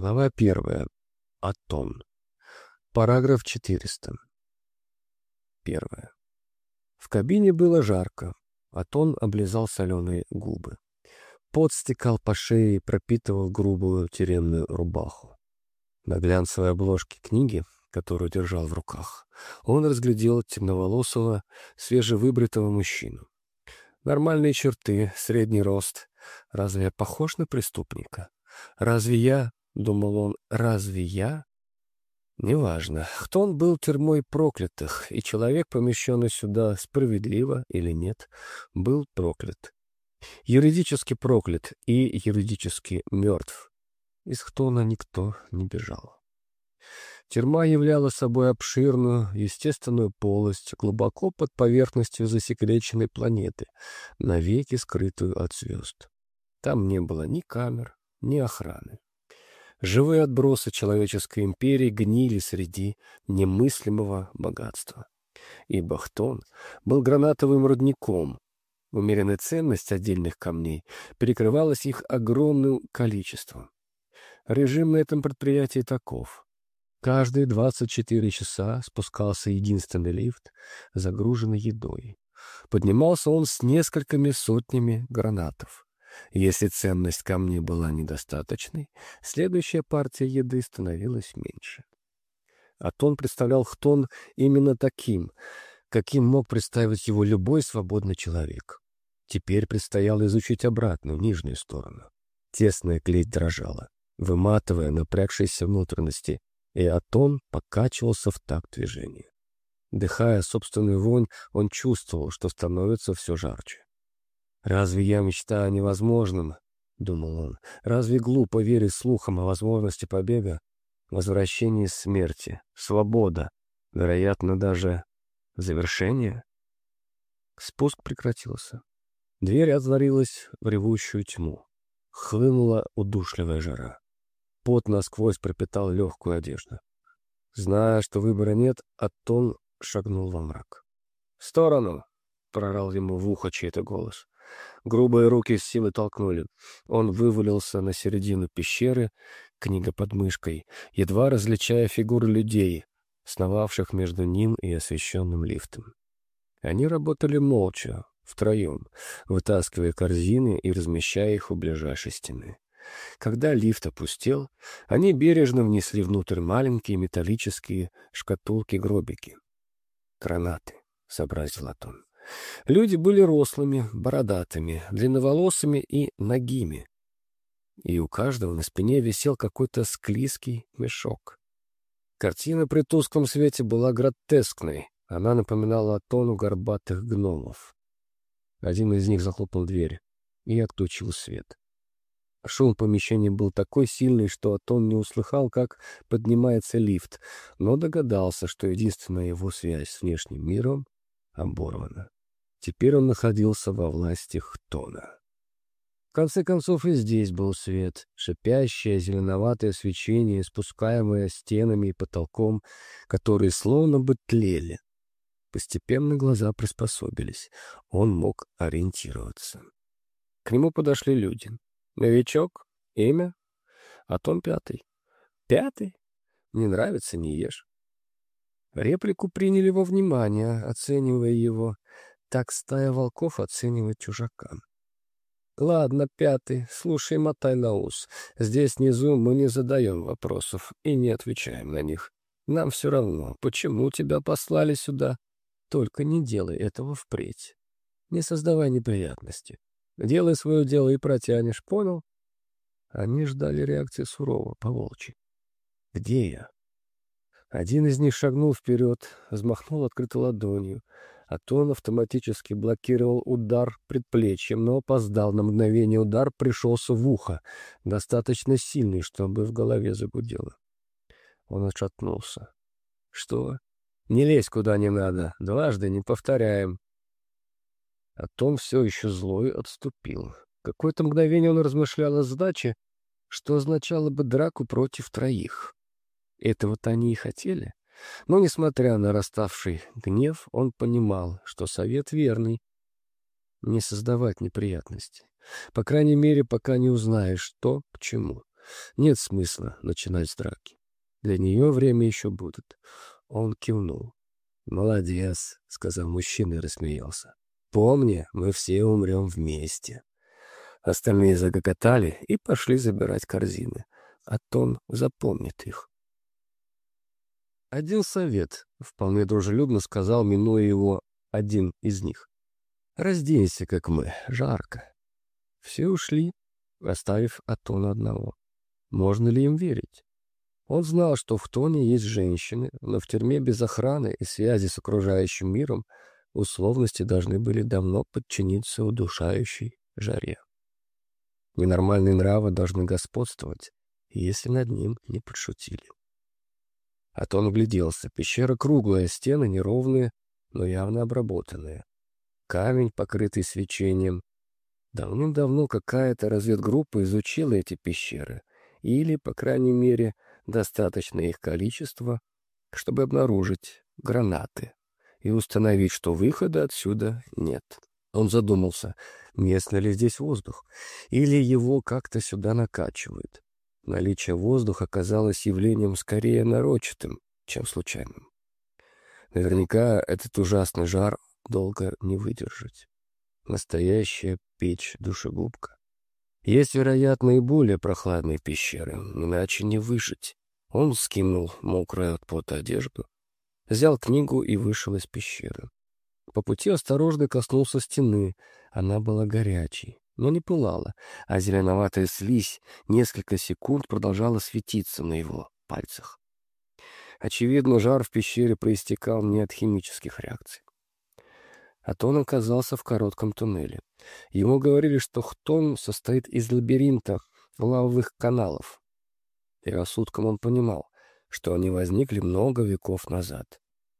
Глава первая. Атон. Параграф 400. Первое. В кабине было жарко. Атон облизал соленые губы. Пот стекал по шее и пропитывал грубую тюремную рубаху. На глянцевой обложке книги, которую держал в руках, он разглядел темноволосого, свежевыбритого мужчину. Нормальные черты, средний рост. Разве я похож на преступника? Разве я — думал он, — разве я? Неважно, кто он был тюрьмой проклятых, и человек, помещенный сюда справедливо или нет, был проклят. Юридически проклят и юридически мертв. Из Хтона никто не бежал. Тюрьма являла собой обширную, естественную полость, глубоко под поверхностью засекреченной планеты, навеки скрытую от звезд. Там не было ни камер, ни охраны. Живые отбросы человеческой империи гнили среди немыслимого богатства. И Бахтон был гранатовым родником. Умеренная ценность отдельных камней перекрывалась их огромным количеством. Режим на этом предприятии таков. Каждые 24 часа спускался единственный лифт, загруженный едой. Поднимался он с несколькими сотнями гранатов. Если ценность камней была недостаточной, следующая партия еды становилась меньше. Атон представлял Хтон именно таким, каким мог представить его любой свободный человек. Теперь предстояло изучить обратную, нижнюю сторону. Тесная клеть дрожала, выматывая напрягшиеся внутренности, и Атон покачивался в такт движения. Дыхая собственную вонь, он чувствовал, что становится все жарче. «Разве я мечтаю о невозможном?» — думал он. «Разве глупо верить слухам о возможности побега, возвращении смерти, свобода, вероятно, даже завершение?» Спуск прекратился. Дверь отворилась в ревущую тьму. Хлынула удушливая жара. Пот насквозь пропитал легкую одежду. Зная, что выбора нет, Аттон шагнул во мрак. «В сторону!» — прорал ему в ухо чей-то голос. Грубые руки с силой толкнули. Он вывалился на середину пещеры, книга под мышкой, едва различая фигуры людей, сновавших между ним и освещенным лифтом. Они работали молча, втроем, вытаскивая корзины и размещая их у ближайшей стены. Когда лифт опустел, они бережно внесли внутрь маленькие металлические шкатулки-гробики. «Гранаты», — сообразил Атон. Люди были рослыми, бородатыми, длинноволосыми и нагими. И у каждого на спине висел какой-то склизкий мешок. Картина при тусклом свете была гротескной. Она напоминала тону горбатых гномов. Один из них захлопнул дверь и отключил свет. Шум помещения был такой сильный, что Атон не услыхал, как поднимается лифт, но догадался, что единственная его связь с внешним миром оборвана. Теперь он находился во власти Хтона. В конце концов и здесь был свет, шипящее зеленоватое свечение, спускаемое стенами и потолком, которые словно бы тлели. Постепенно глаза приспособились. Он мог ориентироваться. К нему подошли люди. «Новичок? Имя?» «Атон пятый». «Пятый? Не нравится, не ешь». Реплику приняли во внимание, оценивая его — так стая волков оценивает чужака. Ладно, пятый, слушай, мотай на ус. Здесь внизу мы не задаем вопросов и не отвечаем на них. Нам все равно, почему тебя послали сюда. Только не делай этого впредь. Не создавай неприятности. Делай свое дело и протянешь, понял? Они ждали реакции сурово, по-волчьи. Где я? Один из них шагнул вперед, взмахнул открытой ладонью а то он автоматически блокировал удар предплечьем, но опоздал на мгновение. Удар пришелся в ухо, достаточно сильный, чтобы в голове загудело. Он отшатнулся. «Что? Не лезь куда не надо. Дважды не повторяем». А Том все еще злой отступил. Какое-то мгновение он размышлял о задаче, что означало бы драку против троих. Этого-то они и хотели. Но, несмотря на расставший гнев, он понимал, что совет верный. Не создавать неприятности. По крайней мере, пока не узнаешь, что к чему. Нет смысла начинать с драки. Для нее время еще будет. Он кивнул. «Молодец», — сказал мужчина и рассмеялся. «Помни, мы все умрем вместе». Остальные загокотали и пошли забирать корзины. А Тон запомнит их. Один совет, — вполне дружелюбно сказал, минуя его, один из них. «Разденься, как мы, жарко». Все ушли, оставив Атона одного. Можно ли им верить? Он знал, что в Тоне есть женщины, но в тюрьме без охраны и связи с окружающим миром условности должны были давно подчиниться удушающей жаре. Ненормальные нравы должны господствовать, если над ним не подшутили. А то он угляделся. Пещера круглая, стены неровные, но явно обработанные. Камень, покрытый свечением. Давным-давно какая-то разведгруппа изучила эти пещеры. Или, по крайней мере, достаточное их количество, чтобы обнаружить гранаты и установить, что выхода отсюда нет. Он задумался, местный ли здесь воздух, или его как-то сюда накачивают. Наличие воздуха казалось явлением скорее нарочатым, чем случайным. Наверняка этот ужасный жар долго не выдержать. Настоящая печь-душегубка. Есть, вероятно, и более прохладные пещеры, иначе не выжить. Он скинул мокрую от пота одежду, взял книгу и вышел из пещеры. По пути осторожно коснулся стены. Она была горячей, но не пылала, а зеленоватая слизь несколько секунд продолжала светиться на его пальцах. Очевидно, жар в пещере проистекал не от химических реакций. Атон оказался в коротком туннеле. Ему говорили, что Хтон состоит из лабиринта лавовых каналов. И рассудком он понимал, что они возникли много веков назад.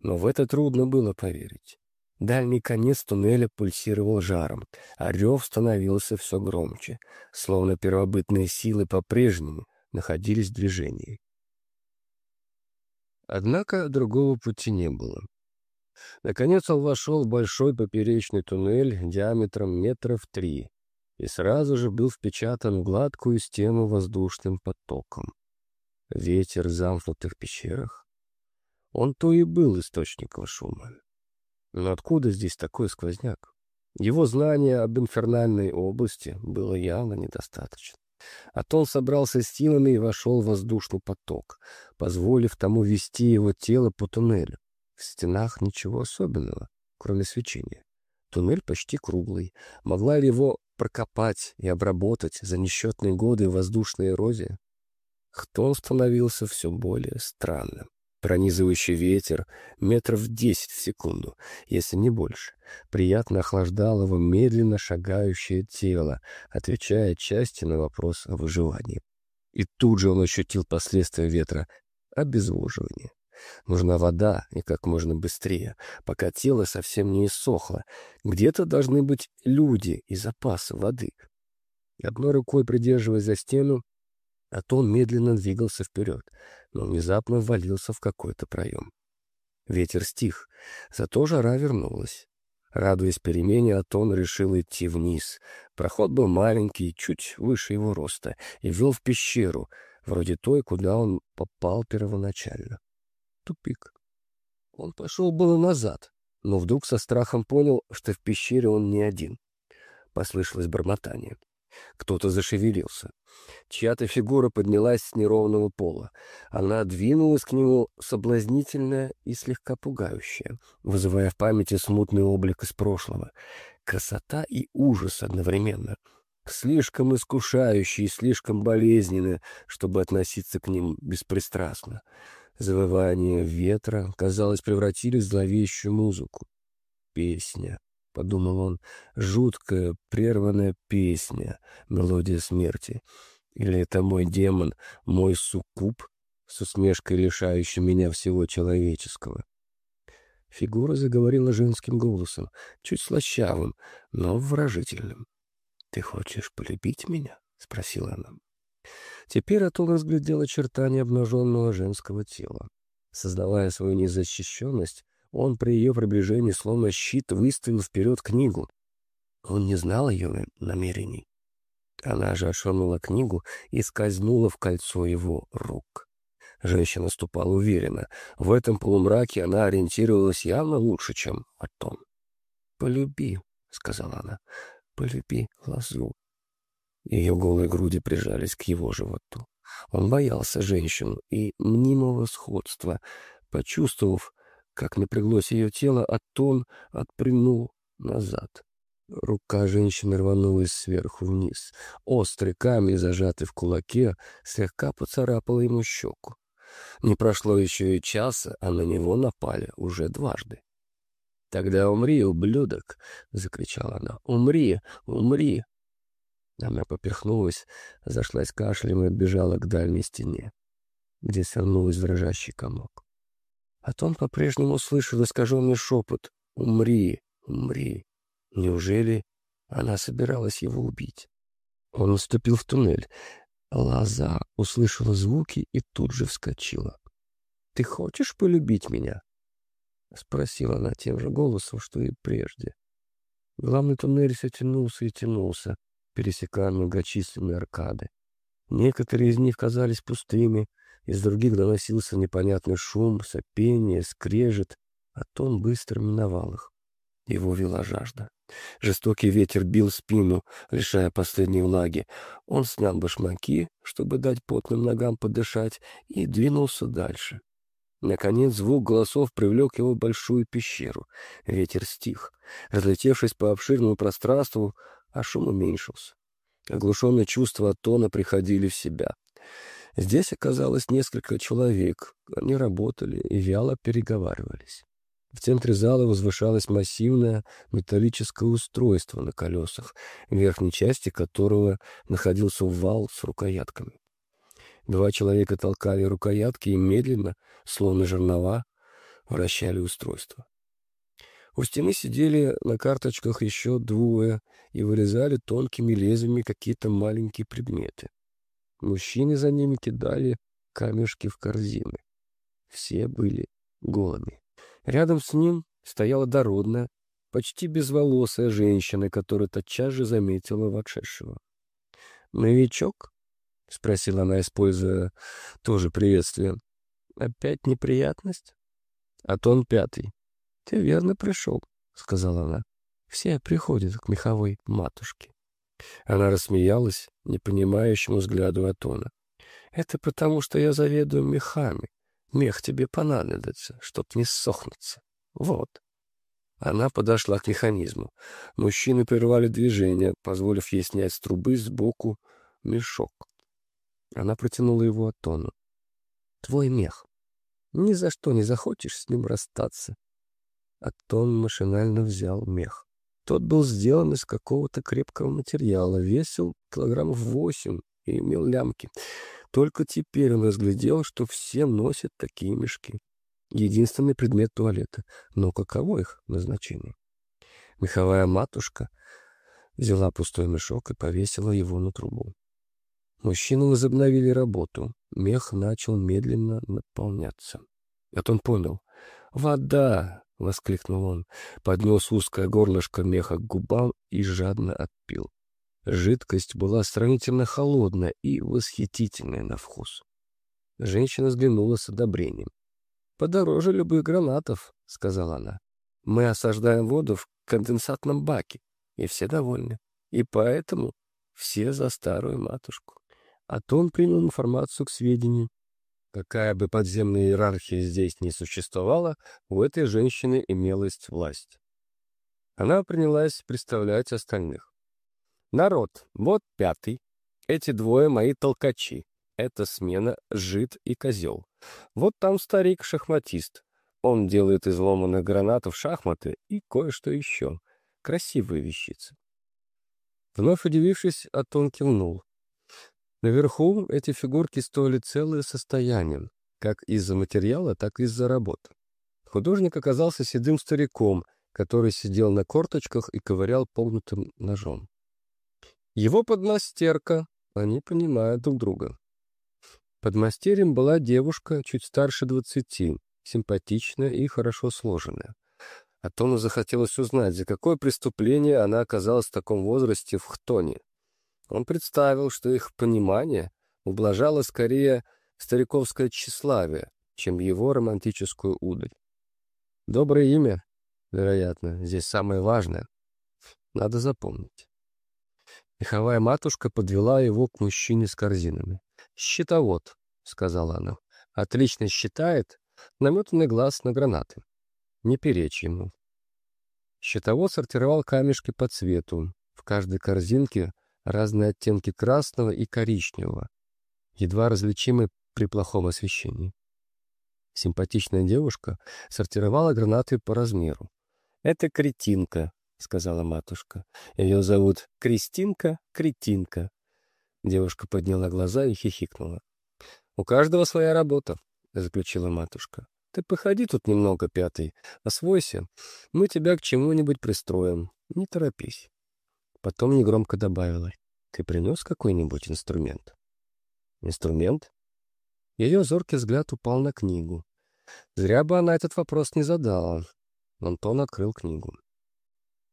Но в это трудно было поверить. Дальний конец туннеля пульсировал жаром, а рев становился все громче, словно первобытные силы по-прежнему находились в движении. Однако другого пути не было. Наконец он вошел в большой поперечный туннель диаметром метров три и сразу же был впечатан в гладкую стену воздушным потоком. Ветер в замкнутых пещерах. Он то и был источником шума. Но откуда здесь такой сквозняк? Его знания об инфернальной области было явно недостаточно. Атон собрался с силами и вошел в воздушный поток, позволив тому вести его тело по туннелю. В стенах ничего особенного, кроме свечения. Туннель почти круглый. Могла ли его прокопать и обработать за несчетные годы воздушная эрозия? Хтон становился все более странным. Пронизывающий ветер метров десять в секунду, если не больше, приятно охлаждал его медленно шагающее тело, отвечая части на вопрос о выживании. И тут же он ощутил последствия ветра — обезвоживание. Нужна вода, и как можно быстрее, пока тело совсем не иссохло. Где-то должны быть люди и запасы воды. Одной рукой придерживаясь за стену, Атон медленно двигался вперед, но внезапно ввалился в какой-то проем. Ветер стих, зато жара вернулась. Радуясь перемене, Атон решил идти вниз. Проход был маленький, чуть выше его роста, и вел в пещеру, вроде той, куда он попал первоначально. Тупик. Он пошел было назад, но вдруг со страхом понял, что в пещере он не один. Послышалось бормотание. Кто-то зашевелился. Чья-то фигура поднялась с неровного пола. Она двинулась к нему соблазнительная и слегка пугающая, вызывая в памяти смутный облик из прошлого. Красота и ужас одновременно. Слишком искушающий и слишком болезненный, чтобы относиться к ним беспристрастно. Завывание ветра, казалось, превратились в зловещую музыку. Песня. — подумал он, — жуткая, прерванная песня, мелодия смерти. Или это мой демон, мой суккуб, с усмешкой лишающий меня всего человеческого? Фигура заговорила женским голосом, чуть слащавым, но выражительным. «Ты хочешь полюбить меня?» — спросила она. Теперь Атул разглядел очертания обнаженного женского тела. Создавая свою незащищенность, он при ее приближении словно щит выставил вперед книгу. Он не знал ее намерений. Она же ошвырнула книгу и скользнула в кольцо его рук. Женщина ступала уверенно. В этом полумраке она ориентировалась явно лучше, чем Атон. «Полюби», — сказала она, — «полюби лозу». Ее голые груди прижались к его животу. Он боялся женщину и мнимого сходства. Почувствовав, как напряглось ее тело, Атон отпрянул назад. Рука женщины рванулась сверху вниз. Острый камень, зажатый в кулаке, слегка поцарапал ему щеку. Не прошло еще и часа, а на него напали уже дважды. «Тогда умри, ублюдок!» — закричала она. «Умри! Умри!» Она поперхнулась, зашлась кашлем и отбежала к дальней стене, где свернулась дрожащий комок. А то он по-прежнему слышал искаженный шепот «Умри! Умри!» Неужели она собиралась его убить? Он наступил в туннель. Лоза услышала звуки и тут же вскочила. «Ты хочешь полюбить меня?» — спросила она тем же голосом, что и прежде. Главный туннель все тянулся и тянулся, пересекая многочисленные аркады. Некоторые из них казались пустыми, из других доносился непонятный шум, сопение, скрежет, а тон быстро миновал их. Его вела жажда. Жестокий ветер бил спину, лишая последней влаги. Он снял башмаки, чтобы дать потным ногам подышать, и двинулся дальше. Наконец звук голосов привлек его в большую пещеру. Ветер стих. Разлетевшись по обширному пространству, а шум уменьшился. Оглушенные чувства от тона приходили в себя. Здесь оказалось несколько человек. Они работали и вяло переговаривались. В центре зала возвышалось массивное металлическое устройство на колесах, в верхней части которого находился вал с рукоятками. Два человека толкали рукоятки и медленно, словно жернова, вращали устройство. У стены сидели на карточках еще двое и вырезали тонкими лезвиями какие-то маленькие предметы. Мужчины за ними кидали камешки в корзины. Все были голыми. Рядом с ним стояла дородная, почти безволосая женщина, которая тотчас же заметила вошедшего. «Новичок?» — спросила она, используя тоже приветствие. «Опять неприятность?» «А то он пятый». «Ты верно пришел», — сказала она. «Все приходят к меховой матушке». Она рассмеялась непонимающему взгляду Атона. «Это потому, что я заведую мехами. Мех тебе понадобится, чтоб не ссохнуться. Вот. Она подошла к механизму. Мужчины прервали движение, позволив ей снять с трубы сбоку мешок. Она протянула его Атону. «Твой мех. Ни за что не захочешь с ним расстаться». Атон машинально взял мех. Тот был сделан из какого-то крепкого материала, весил килограммов восемь и имел лямки. Только теперь он разглядел, что все носят такие мешки. Единственный предмет туалета. Но каково их назначение? Меховая матушка взяла пустой мешок и повесила его на трубу. Мужчины возобновили работу. Мех начал медленно наполняться. Вот он понял. «Вода!» — воскликнул он. Поднес узкое горлышко меха к губам и жадно отпил. Жидкость была сравнительно холодная и восхитительная на вкус. Женщина взглянула с одобрением. «Подороже любых гранатов», — сказала она. «Мы осаждаем воду в конденсатном баке, и все довольны. И поэтому все за старую матушку». А то он принял информацию к сведению. Какая бы подземная иерархия здесь не существовала, у этой женщины имелась власть. Она принялась представлять остальных. Народ, вот пятый. Эти двое мои толкачи. Это смена жид и козел. Вот там старик-шахматист. Он делает из ломаных гранатов шахматы и кое-что еще. Красивые вещицы. Вновь удивившись, Атон кивнул. Наверху эти фигурки стоили целое состояние, как из-за материала, так и из-за работы. Художник оказался седым стариком, который сидел на корточках и ковырял погнутым ножом. Его подмастерка, они понимают друг друга. Подмастерьем была девушка чуть старше двадцати, симпатичная и хорошо сложенная. А Тону захотелось узнать, за какое преступление она оказалась в таком возрасте в Хтоне. Он представил, что их понимание ублажало скорее стариковское тщеславие, чем его романтическую удаль. Доброе имя, вероятно, здесь самое важное. Надо запомнить. Меховая матушка подвела его к мужчине с корзинами. «Щитовод», — сказала она, — «отлично считает, наметанный глаз на гранаты. Не перечь ему». Щитовод сортировал камешки по цвету. В каждой корзинке разные оттенки красного и коричневого, едва различимы при плохом освещении. Симпатичная девушка сортировала гранаты по размеру. «Это кретинка», — сказала матушка. «Ее зовут Кристинка-Кретинка». Девушка подняла глаза и хихикнула. «У каждого своя работа», — заключила матушка. «Ты походи тут немного, пятый, освойся. Мы тебя к чему-нибудь пристроим. Не торопись». Потом негромко добавила. «Ты принес какой-нибудь инструмент?» «Инструмент?» Ее зоркий взгляд упал на книгу. Зря бы она этот вопрос не задала. Антон открыл книгу.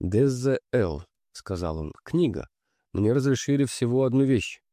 «ДЗЛ», — сказал он, — «книга. Мне разрешили всего одну вещь